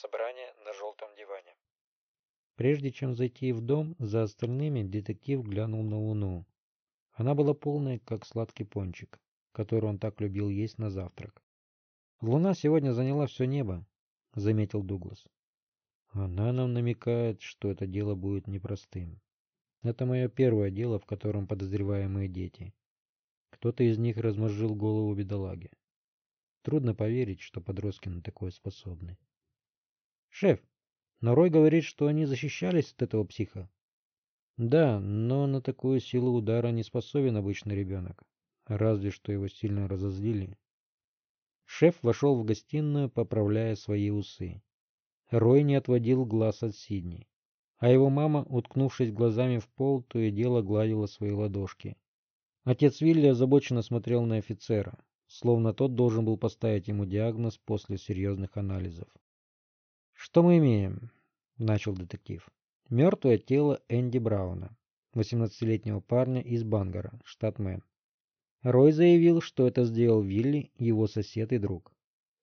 Собрание на желтом диване. Прежде чем зайти в дом, за остальными детектив глянул на луну. Она была полная, как сладкий пончик, который он так любил есть на завтрак. «Луна сегодня заняла все небо», — заметил Дуглас. «Она нам намекает, что это дело будет непростым. Это мое первое дело, в котором подозреваемые дети. Кто-то из них размозжил голову бедолаги. Трудно поверить, что подростки на такое способны. Шеф, но Рой говорит, что они защищались от этого психа. Да, но на такую силу удара не способен обычный ребенок. Разве что его сильно разозлили. Шеф вошел в гостиную, поправляя свои усы. Рой не отводил глаз от Сидни, а его мама, уткнувшись глазами в пол, то и дело гладила свои ладошки. Отец Вилли озабоченно смотрел на офицера, словно тот должен был поставить ему диагноз после серьезных анализов. «Что мы имеем?» — начал детектив. «Мертвое тело Энди Брауна, 18-летнего парня из Бангара, штат Мэн. Рой заявил, что это сделал Вилли, его сосед и друг.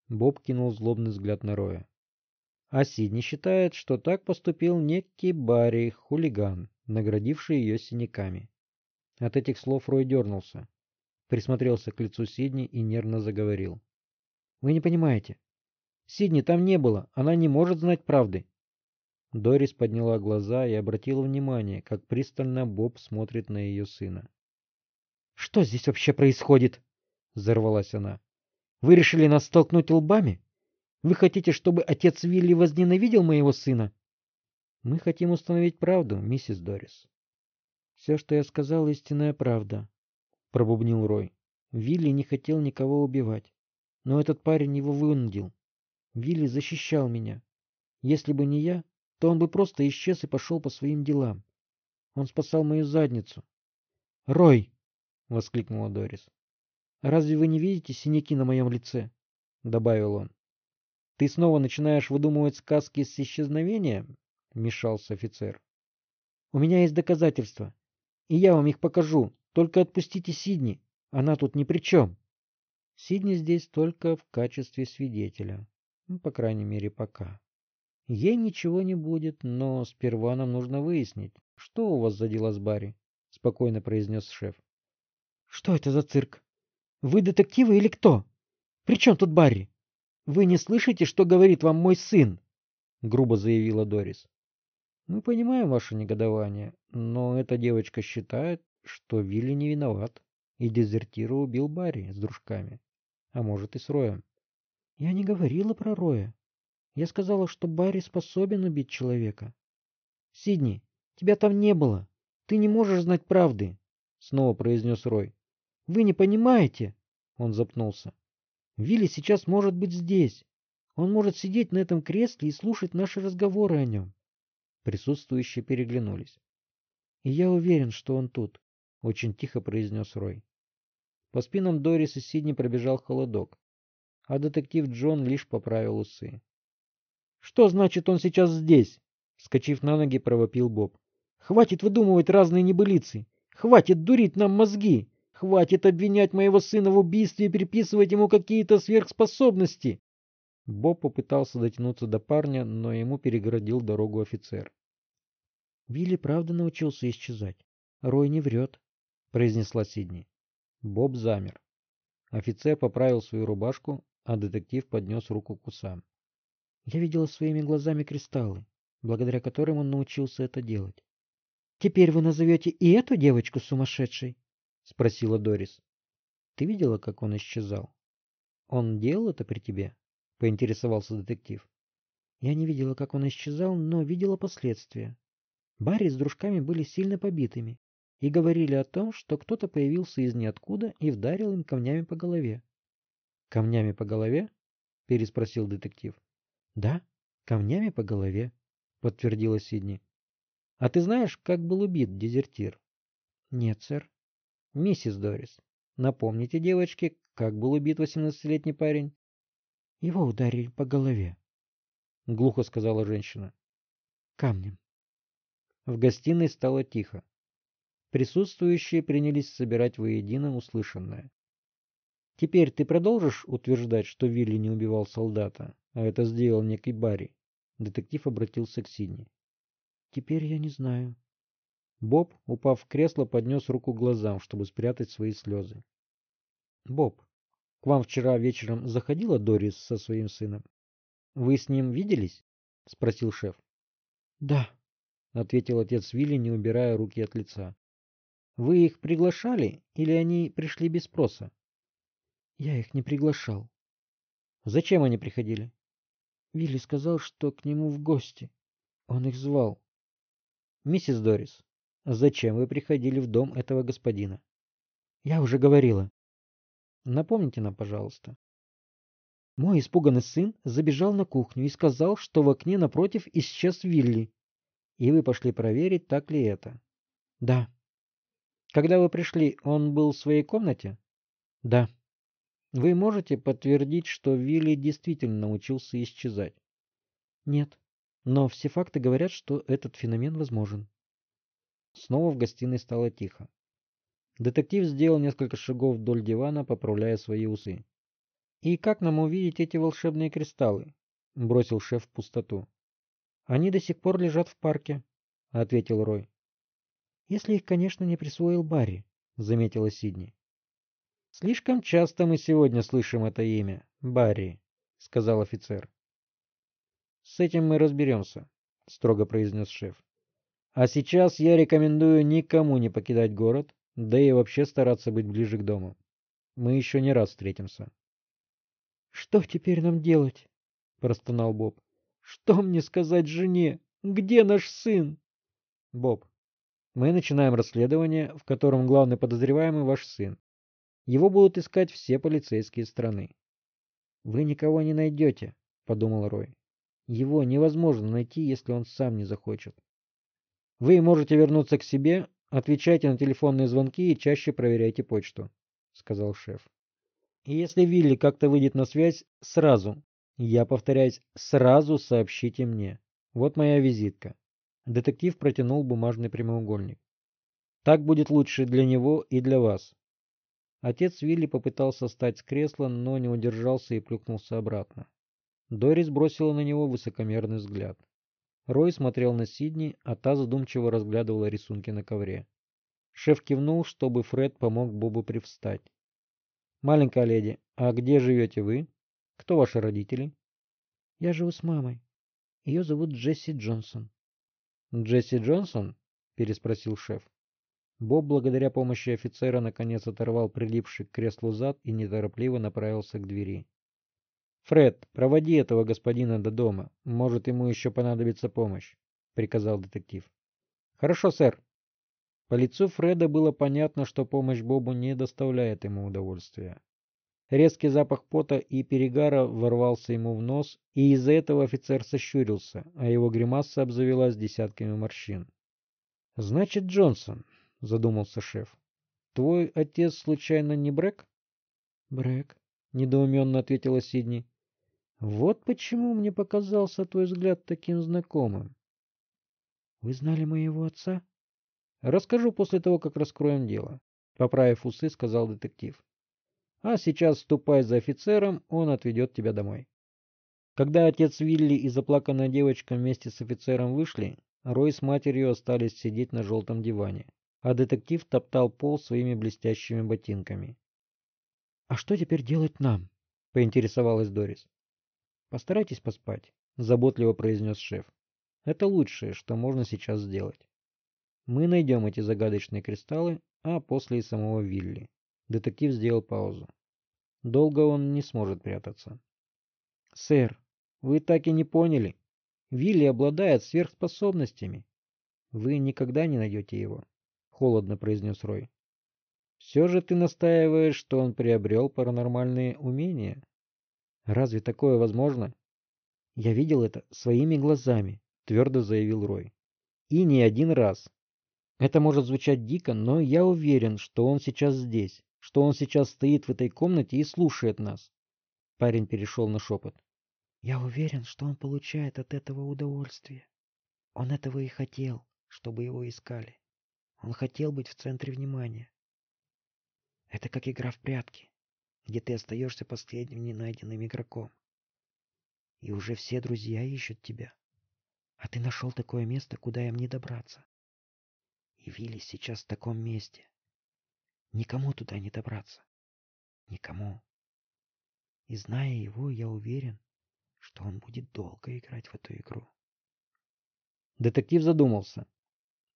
Боб кинул злобный взгляд на Роя. А Сидни считает, что так поступил некий Барри, хулиган, наградивший ее синяками. От этих слов Рой дернулся. Присмотрелся к лицу Сидни и нервно заговорил. «Вы не понимаете. Сидни там не было. Она не может знать правды». Дорис подняла глаза и обратила внимание, как пристально Боб смотрит на ее сына. «Что здесь вообще происходит?» — взорвалась она. «Вы решили нас столкнуть лбами? Вы хотите, чтобы отец Вилли возненавидел моего сына?» «Мы хотим установить правду, миссис Дорис», «Все, что я сказал, истинная правда», — пробубнил Рой. «Вилли не хотел никого убивать, но этот парень его вынудил. Вилли защищал меня. Если бы не я, то он бы просто исчез и пошел по своим делам. Он спасал мою задницу». «Рой!» — воскликнула Дорис. «Разве вы не видите синяки на моем лице?» — добавил он. «Ты снова начинаешь выдумывать сказки с исчезновением?» — мешался офицер. «У меня есть доказательства. И я вам их покажу. Только отпустите Сидни. Она тут ни при чем. Сидни здесь только в качестве свидетеля. Ну, по крайней мере, пока. Ей ничего не будет, но сперва нам нужно выяснить, что у вас за дела с Барри, — спокойно произнес шеф. — Что это за цирк? Вы детективы или кто? При чем тут Барри? Вы не слышите, что говорит вам мой сын? — грубо заявила Дорис. Мы понимаем ваше негодование, но эта девочка считает, что Вилли не виноват, и дезертира убил Барри с дружками, а может и с Роем. Я не говорила про Роя. Я сказала, что Барри способен убить человека. Сидни, тебя там не было. Ты не можешь знать правды, снова произнес Рой. Вы не понимаете, он запнулся. Вилли сейчас может быть здесь. Он может сидеть на этом кресле и слушать наши разговоры о нем. Присутствующие переглянулись. «И я уверен, что он тут», — очень тихо произнес Рой. По спинам Дорис и Сидни пробежал холодок, а детектив Джон лишь поправил усы. «Что значит он сейчас здесь?» — вскочив на ноги, провопил Боб. «Хватит выдумывать разные небылицы! Хватит дурить нам мозги! Хватит обвинять моего сына в убийстве и приписывать ему какие-то сверхспособности!» Боб попытался дотянуться до парня, но ему перегородил дорогу офицер. «Вилли правда научился исчезать. Рой не врет», — произнесла Сидни. Боб замер. Офицер поправил свою рубашку, а детектив поднес руку к усам. «Я видела своими глазами кристаллы, благодаря которым он научился это делать». «Теперь вы назовете и эту девочку сумасшедшей?» — спросила Дорис. «Ты видела, как он исчезал? Он делал это при тебе?» — поинтересовался детектив. Я не видела, как он исчезал, но видела последствия. Барри с дружками были сильно побитыми и говорили о том, что кто-то появился из ниоткуда и вдарил им камнями по голове. «Камнями по голове?» — переспросил детектив. «Да, камнями по голове», — подтвердила Сидни. «А ты знаешь, как был убит дезертир?» «Нет, сэр». «Миссис Дорис, напомните девочке, как был убит восемнадцатилетний парень?» Его ударили по голове, — глухо сказала женщина. Камнем. В гостиной стало тихо. Присутствующие принялись собирать воедино услышанное. «Теперь ты продолжишь утверждать, что Вилли не убивал солдата, а это сделал некий Барри?» Детектив обратился к Сидни. Теперь я не знаю. Боб, упав в кресло, поднес руку к глазам, чтобы спрятать свои слезы. Боб, к вам вчера вечером заходила Дорис со своим сыном? Вы с ним виделись? Спросил шеф. Да, ответил отец Вилли, не убирая руки от лица. Вы их приглашали или они пришли без спроса? Я их не приглашал. Зачем они приходили? Вилли сказал, что к нему в гости. Он их звал. Миссис Дорис, зачем вы приходили в дом этого господина? Я уже говорила. Напомните нам, пожалуйста. Мой испуганный сын забежал на кухню и сказал, что в окне напротив исчез Вилли. И вы пошли проверить, так ли это. Да. Когда вы пришли, он был в своей комнате? Да. Вы можете подтвердить, что Вилли действительно научился исчезать? Нет. Но все факты говорят, что этот феномен возможен. Снова в гостиной стало тихо. Детектив сделал несколько шагов вдоль дивана, поправляя свои усы. «И как нам увидеть эти волшебные кристаллы?» — бросил шеф в пустоту. «Они до сих пор лежат в парке», — ответил Рой. «Если их, конечно, не присвоил Барри», — заметила Сидни. «Слишком часто мы сегодня слышим это имя, Барри», — сказал офицер. «С этим мы разберемся», — строго произнес шеф. «А сейчас я рекомендую никому не покидать город, да и вообще стараться быть ближе к дому. Мы еще не раз встретимся». «Что теперь нам делать?» — простонал Боб. «Что мне сказать жене? Где наш сын?» «Боб, мы начинаем расследование, в котором главный подозреваемый ваш сын. Его будут искать все полицейские страны. Вы никого не найдете, подумал Рой. Его невозможно найти, если он сам не захочет. Вы можете вернуться к себе, отвечайте на телефонные звонки и чаще проверяйте почту, сказал шеф. И если Вилли как-то выйдет на связь, сразу, я повторяюсь, сразу сообщите мне. Вот моя визитка. Детектив протянул бумажный прямоугольник. Так будет лучше для него и для вас. Отец Вилли попытался встать с кресла, но не удержался и плюхнулся обратно. Дорис бросила на него высокомерный взгляд. Рой смотрел на Сидни, а та задумчиво разглядывала рисунки на ковре. Шеф кивнул, чтобы Фред помог Бобу привстать. «Маленькая леди, а где живете вы? Кто ваши родители?» «Я живу с мамой. Ее зовут Джесси Джонсон». «Джесси Джонсон?» — переспросил шеф. Боб, благодаря помощи офицера, наконец оторвал прилипший к креслу зад и неторопливо направился к двери. «Фред, проводи этого господина до дома. Может, ему еще понадобится помощь», — приказал детектив. «Хорошо, сэр». По лицу Фреда было понятно, что помощь Бобу не доставляет ему удовольствия. Резкий запах пота и перегара ворвался ему в нос, и из-за этого офицер сощурился, а его гримаса обзавелась десятками морщин. «Значит, Джонсон, — задумался шеф. «Твой отец, случайно, не Брэк?» «Брэк», — недоуменно ответила Сидни. «Вот почему мне показался твой взгляд таким знакомым». «Вы знали моего отца?» «Расскажу после того, как раскроем дело», — поправив усы, сказал детектив. «А сейчас ступай за офицером, он отведет тебя домой». Когда отец Вилли и заплаканная девочка вместе с офицером вышли, Рой с матерью остались сидеть на желтом диване а детектив топтал пол своими блестящими ботинками. «А что теперь делать нам?» — поинтересовалась Дорис. «Постарайтесь поспать», — заботливо произнес шеф. «Это лучшее, что можно сейчас сделать. Мы найдем эти загадочные кристаллы, а после и самого Вилли». Детектив сделал паузу. Долго он не сможет прятаться. «Сэр, вы так и не поняли. Вилли обладает сверхспособностями. Вы никогда не найдете его холодно произнес Рой. Все же ты настаиваешь, что он приобрел паранормальные умения. Разве такое возможно? Я видел это своими глазами, твердо заявил Рой. И не один раз. Это может звучать дико, но я уверен, что он сейчас здесь, что он сейчас стоит в этой комнате и слушает нас. Парень перешел на шепот. Я уверен, что он получает от этого удовольствие. Он этого и хотел, чтобы его искали. Он хотел быть в центре внимания. Это как игра в прятки, где ты остаешься последним ненайденным игроком. И уже все друзья ищут тебя, А ты нашел такое место, куда им не добраться. И Вилли сейчас в таком месте. Никому туда не добраться. Никому. И зная его, я уверен, что он будет долго играть в эту игру. Детектив задумался.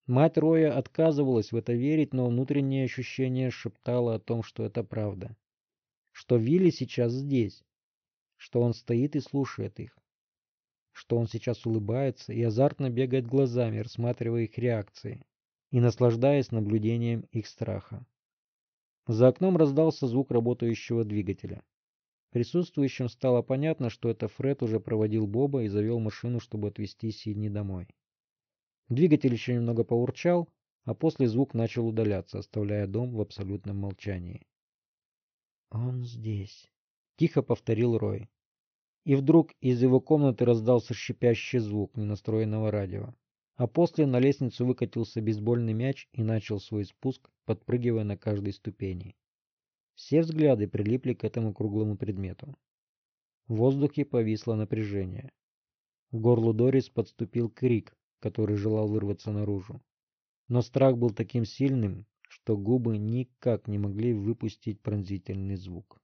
Мать Роя отказывалась в это верить, но внутреннее ощущение шептало о том, что это правда. Что Вилли сейчас здесь. Что он стоит и слушает их. Что он сейчас улыбается и азартно бегает глазами, рассматривая их реакции и наслаждаясь наблюдением их страха. За окном раздался звук работающего двигателя. Присутствующим стало понятно, что это Фред уже проводил Боба и завел машину, чтобы отвезти Сидни домой. Двигатель еще немного поурчал, а после звук начал удаляться, оставляя дом в абсолютном молчании. «Он здесь», — тихо повторил Рой. И вдруг из его комнаты раздался шипящий звук ненастроенного радио. А после на лестницу выкатился бейсбольный мяч и начал свой спуск, подпрыгивая на каждой ступени. Все взгляды прилипли к этому круглому предмету. В воздухе повисло напряжение. В горлу Дорис подступил крик, который желал вырваться наружу. Но страх был таким сильным, что губы никак не могли выпустить пронзительный звук.